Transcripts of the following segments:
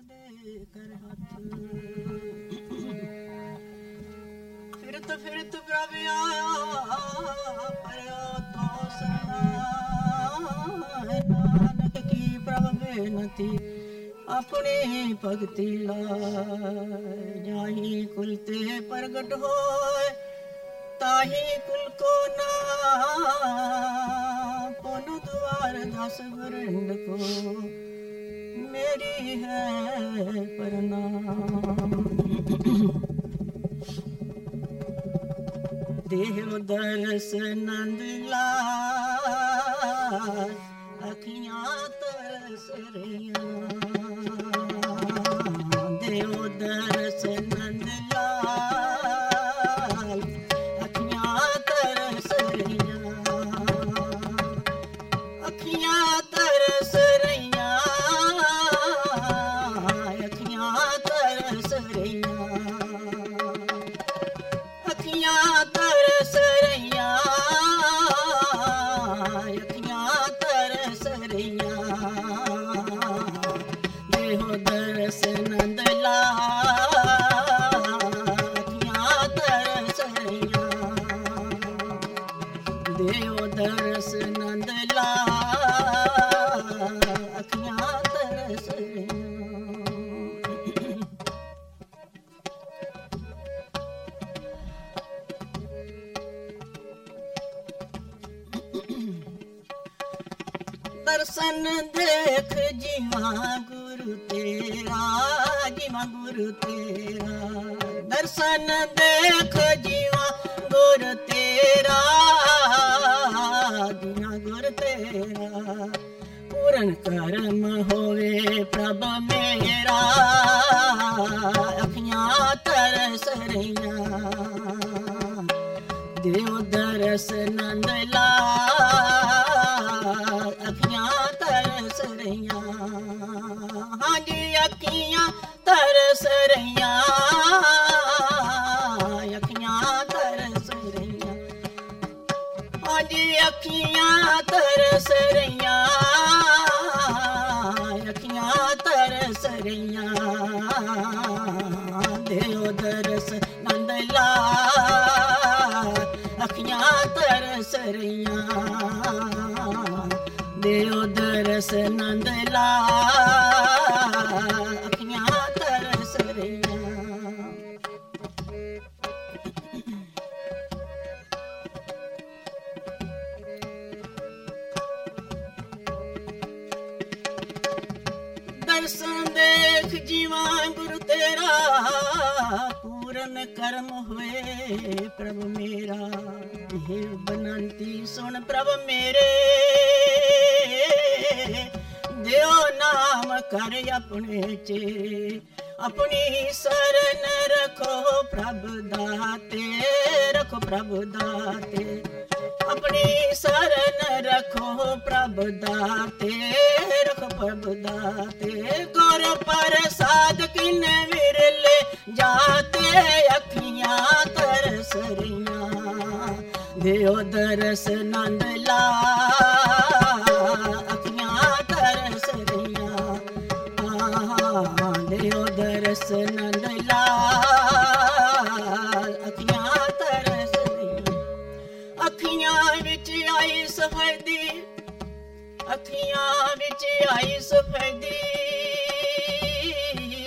ਦੇ ਕਰ ਹੱਥ ਫਿਰਤ ਫਿਰਤ ਪ੍ਰਭਿਆ ਆਇਆ ਪਰਿਆ ਤੋ ਸਰਨਾ ਨਾਨਕ ਕੀ ਪ੍ਰਭ ਬੇਨਤੀ, ਆਪਣੀ ਭਗਤੀ ਲਾਇ। ਜਾਹੀ ਕੁਲ ਤੇ ਪ੍ਰਗਟ ਹੋਏ ਤਾਹੀ ਕੁਲ ਕੋ ਨਾ ਪੁਨ ਦੁਆਰ ਦਸ ਗੁਰਿੰਦ ਕੋ है प्रणाम। दो दर नंद अखियां दरस रो दरस न ਦਰਸ਼ਨ ਦੇਖ ਜੀਵਾ ਗੁਰੂ ਤੇਰਾ ਜੀਵਾ ਗੁਰੂ ਤੇਰਾ। ਦਰਸ਼ਨ ਦੇਖ ਜੀਵਾ ਗੁਰ ਤੇਰਾ ਜੀਵਾ ਗੁਰ ਤੇਰਾ। ਪੂਰਨ ਕਰਮ ਹੋਵੇ ਪ੍ਰਭ ਮੇਰਾ, ਅੱਖੀਆਂ ਤਰਸ ਰਹੀਆਂ। ਦੇਵ ਦਰਸ ਨੰਦ ਲਾ तरसां दरस नंद ला अखियरसां दो दरस नंदला ਦਰਸ਼ਨ ਜੀਵਾਂ ਗੁਰੂ ਤੇਰਾ, ਪੂਰਨ ਕਰਮ ਹੋਏ ਪ੍ਰਭ ਮੇਰਾ। ਇਹ ਬਨੰਤੀ, ਸੁਣ ਪ੍ਰਭ ਮੇਰੇ। ਦਿਓ ਨਾਮ ਕਰ ਆਪਣੇ ਚੇ ਆਪਣੀ ਸਰਨ ਰੱਖੋ ਪ੍ਰਭ ਦਾਤੇ। ਰੱਖੋ ਪ੍ਰਭ ਦਾਤੇ। ਆਪਣੀ ਸਰਨ ਰੱਖੋ ਪ੍ਰਭ ਦਾਤੇ। ਰੱਖੋ ਪ੍ਰਭ ਦਾਤੇ। ਗੁਰ ਪ੍ਰਸਾਦ ਕਿਨੇ ਵਿਰਲੇ, ਜਾਤੇ ਅੱਖੀਆਂ ਤਰਸ ਦਿਓ ਦਰਸ ਨੰਦ ਲਾ, ਅੱਖੀਆਂ ਤਰਸ ਆਹ, ਦਿਓ ਦਰਸ ਨੰਦ ਆਈ ਸਫੈਦੀ, ਅੱਖੀਆਂ ਵਿੱਚ ਆਈ ਸਫੈਦੀ।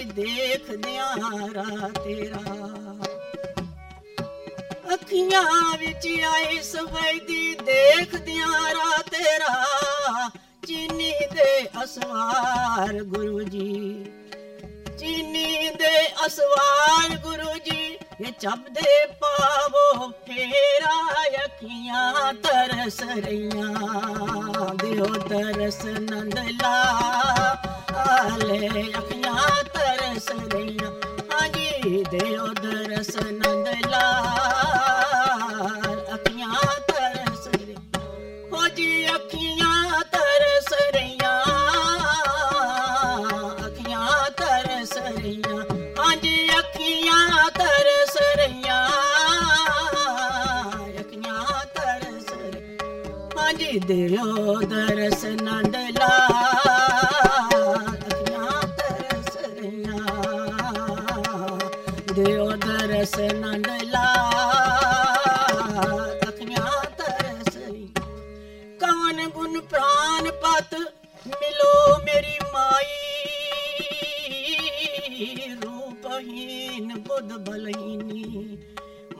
ਦੇਖਦਿਆਂ ਰਾ ਤੇਰਾ। ਅੱਖੀਆਂ ਵਿੱਚ ਆਈ ਸਫੈਦੀ, ਦੇਖਦਿਆਂ ਰਾ ਤੇਰਾ। ਚੀਨੀ ਦੇ ਅਸਵਾਰ ਗੁਰੂ ਜੀ, ਚੀਨੀ ਦੇ ਅਸਵਾਰ ਗੁਰੂ ਜੀ। चपे अखियां तरस अखियांरसरियां दो दरस नंद आले अखियां तरसिया आई दियो दरस नंद ला दरस नंडियां तिया दो दरस नंड लाखियां तुन प्राण पत मिलो मेरी माई रूपहीन बुध भले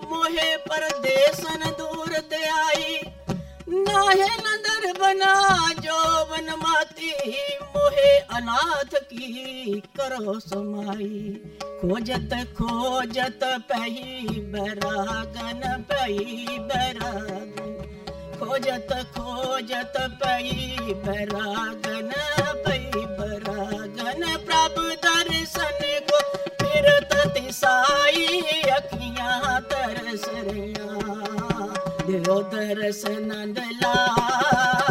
मोहे परदेसन दूर ते आई न ਜੋਵਨ ਮਾਤੀ, ਮੋਹੇ ਅਨਾਥ ਕੀ ਕਰੋ ਸਮਾਈ? ਖੋਜਤ ਖੋਜਤ ਪਈ, ਬਰਾਗਨ ਪਈ, ਬਰਾਗਨ। ਖੋਜਤ ਖੋਜਤ ਪਈ, ਬਰਾਗਨ ਪਈ, ਬਰਾਗਨ। ਪ੍ਰਭ ਦਰਸ਼ਨ ਕੋ ਫਿਰਤ ਤਿਸਾਈ ਅੱਖੀਆਂ ਤਰਸ ਰਹੀਆਂ। ਦਿਓ ਦਰਸ ਨੰਦ ਲਾਲ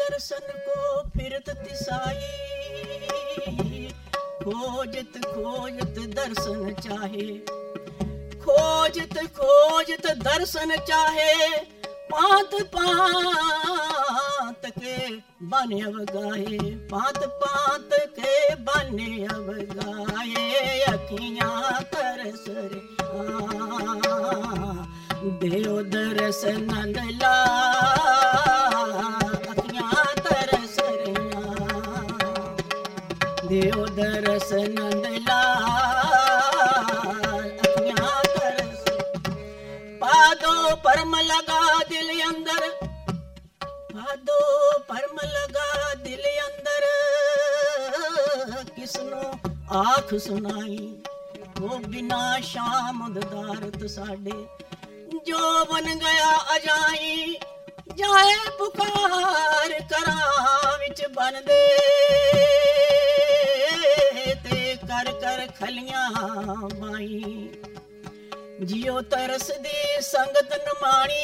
दर्शन को फिरत तिसाई खोजत खोजत दर्शन चाहे खोजत खोजत दर्शन चाहे पात पात के बने अब गाए पात पात के बने अब गाए अखियां तरस रे देव दर्शन लाए ਦੇਉ ਨੰਦ ਲਾ ਅੱਖੀਆਂ ਤਰਸ ਪਾਦੋ ਪਰਮ ਲਗਾ ਦਿਲ ਅੰਦਰ, ਪਾਦੋ ਪਰਮ ਲਗਾ ਦਿਲ ਅੰਦਰ। ਕਿਸਨੂੰ ਆਖ ਸੁਣਾਈ ਉਹ ਬਿਨਾ ਸ਼ਾਮ ਦਦਾਰਤ ਸਾਡੇ। ਜੋ ਬਨ ਗਿਆ ਅਜਾਈ, ਜਾਏ ਪੁਕਾਰ ਕਰਾਂ ਵਿੱਚ ਬੰਦੇ ਕਰ ਖਲੀਆਂ ਬਾਈ ਜਿਉ ਤਰਸਦੀ ਸੰਗਤ ਨਮਾਣੀ।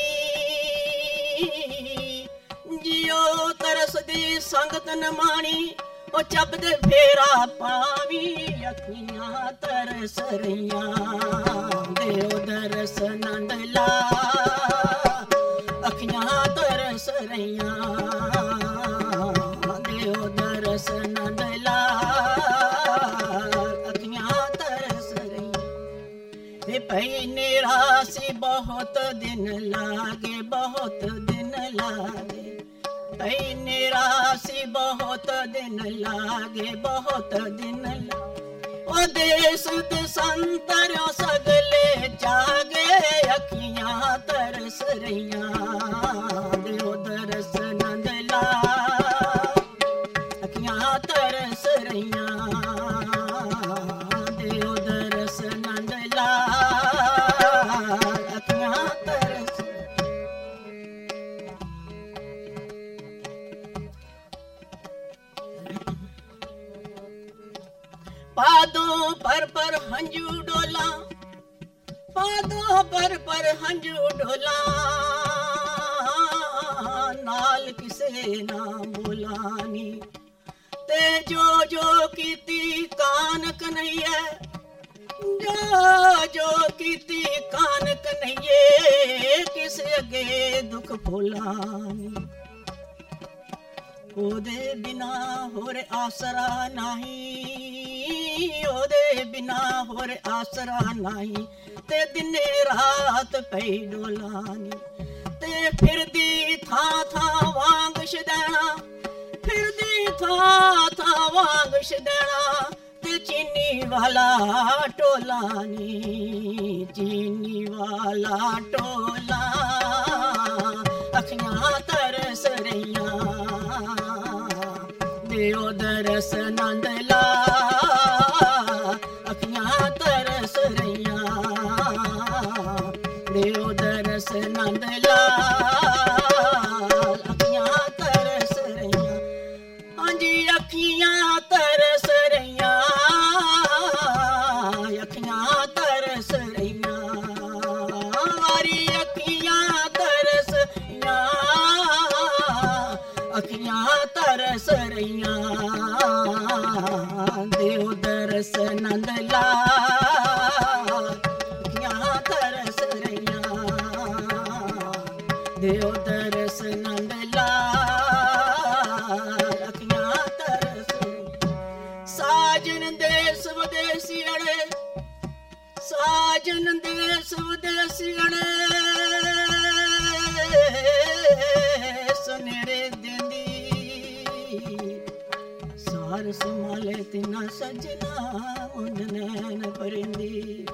ਜਿਉ ਤਰਸਦੀ ਸੰਗਤ ਨਮਾਣੀ, ਉਹ ਚੱਬਦੇ ਫੇਰਾ ਪਾਵੀ ਅੱਖੀਆਂ ਤਰਸ ਰਹੀਆਂ। ਦੇਉ ਦਰਸ ਨੰਦ ਲਾ ਭਈ ਨਿਰਾਸੀ ਬਹੁਤ ਦਿਨ ਲਾਗੇ, ਬਹੁਤ ਦਿਨ ਲਾ। ਉਹ ਦੇਸ ਤੇ ਸੰਤਰੋ ਸਗਲੇ ਜਾਗੇ, ਅੱਖੀਆਂ ਤਰਸ ਰਹੀਆਂ ਦਿਓ ਹੰਝੂ ਡੋਲਾ, ਪਾਦੋਂ ਪਰ ਪਰ ਹੰਝੂ ਡੋਲਾ। ਨਾਲ ਕਿਸੇ ਨਾ ਬੋਲਾਨੀ ਤੇ ਜੋ ਜੋ ਕੀਤੀ ਕਾਨਕ ਨਹੀਂ ਹੈ ਜੋ ਜੋ ਕੀਤੀ ਕਾਨਕ ਨਹੀਂ ਕਿਸ ਅੱਗੇ ਦੁੱਖ ਭੁਲਾਨੀ। ਉਹਦੇ ਬਿਨਾ ਹੋਰ ਆਸਰਾ ਨਹੀਂ। ਉਹਦੇ ਬਿਨਾ ਹੋਰ ਆਸਰਾ ਨਹੀਂ ਤੇ ਦਿਨੇ ਰਾਤ ਪਈ ਡੋਲਾਨੀ ਤੇ ਫਿਰਦੀ ਥਾਂ ਥਾਂ ਵਾਂਗ ਛਦਣਾ ਫਿਰਦੀ ਥਾਂ ਥਾਂ ਵਾਂਗ ਛਦਣਾ ਤੇ ਚੀਨੀ ਵਾਲਾ ਟੋਲਾਨੀ ਚੀਨੀ ਵਾਲਾ ਟੋਲਾ ਅੱਖੀਆਂ سند لا اکيان ترسيا منهنجي اکيان ترسيا اکي ترس اکيسان اکيان ترسيا دو درس نند لا ਜਨ ਦੇਸ ਸੁਨੇੜੇ ਦਿੰਦੀ ਸਾਰ ਸੰਭਾਲੇ ਤਿੰਨਾ ਸਜਣਾ ਮੁੰਦ ਨੈਣ ਪਰਿੰਦੀ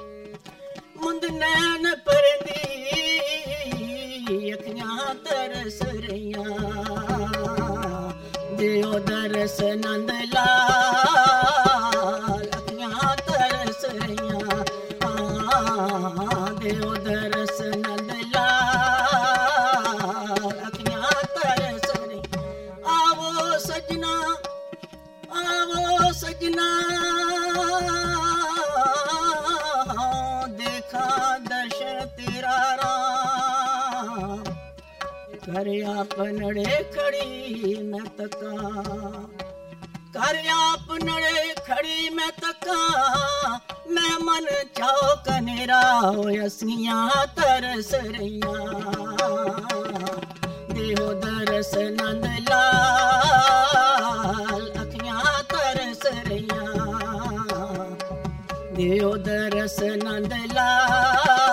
ਮੁੰਦ ਨੈਣ ਪਰਿੰਦੀ ਅੱਖਾਂ ਤਰਸ ਰਹੀਆਂ ਦਿਓ ਦਰਸ ਨੰਦ ਲਾ ਦਿਓ ਦਰਸ ਨੰਦ ਲਾਲ ਤਰਸ ਰਹੀਆਂ ਆਵੋ ਸਜਣਾ ਆਵੋ ਸਜਣਾ। ਦੇਖਾ ਦਰਸ਼ ਤੇਰਾ ਰਾਮ। ਕਰ ਆਪਨੜੇ ਖੜੀ ਮੈਂ ਤੱਕਾਂ। ਕਰ ਆਪਨੜੇ ਖੜੀ ਮੈਂ ਤੱਕਾਂ, ਮੈਂ ਮਨ ਚਾਉ ਕਨੇਰਾ ਹੋਇ ਅਸੀਆਂ ਤਰਸ ਰਹੀਆਂ। ਦੇਹੋ ਦਰਸ ਨੰਦ ਲਾਲ, ਅੱਖੀਆਂ ਤਰਸ ਰਹੀਆਂ। ਦੇਹੋ ਦਰਸ ਨੰਦ ਲਾਲ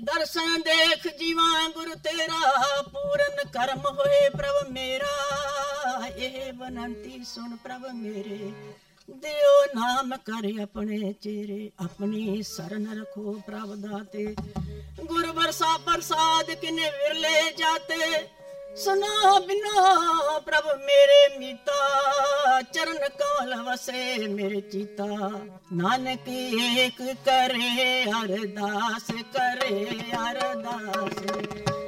ਦਰਸ਼ਨ ਦੇਖ ਜੀਵਾਂ ਗੁਰ ਤੇਰਾ, ਪੂਰਨ ਕਰਮ ਹੋਏ ਪ੍ਰਭ ਮੇਰਾ। ਇਹ ਬਨੰਤੀ ਸੁਣ ਪ੍ਰਭ ਮੇਰੇ, ਦਿਓ ਨਾਮ ਕਰ ਆਪਣੇ ਚਿਹਰੇ, ਆਪਣੀ ਸਰਨ ਰਖੋ ਪ੍ਰਭ ਦਾਤੇ। ਗੁਰ ਵਰਸਾ ਪ੍ਰਸਾਦ ਕਿਨੇ ਵਿਰਲੇ ਜਾਤੇ ਸੁਨਾ ਬਿਨਾ ਪ੍ਰਭ ਮੇਰੇ ਮੀਤਾ। ਚਰਨ ਕਮਲ ਵਸੇ ਮੇਰੇ ਚੀਤਾ ਨਾਨਕ ਏਕ ਕਰੇ ਅਰਦਾਸ ਕਰੇ ਅਰਦਾਸ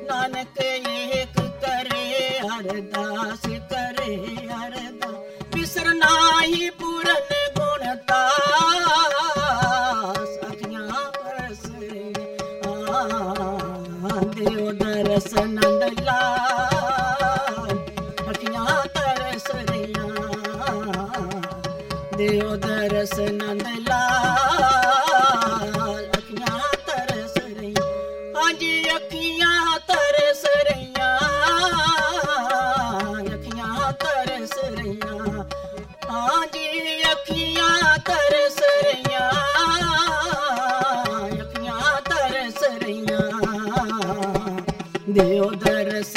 ਨਾਨਕ ਏਕ ਕਰੇ ਅਰਦਾਸ ਕਰੇ ਅਰਦਾਸ ਬਿਸਰ ਨਾਹੀ ਪੂਰਨ ਗੁਣ ਤਾਸ ਅੱਖੀਆਂ ਪਰਸ ਦਿਓ ਦਰਸ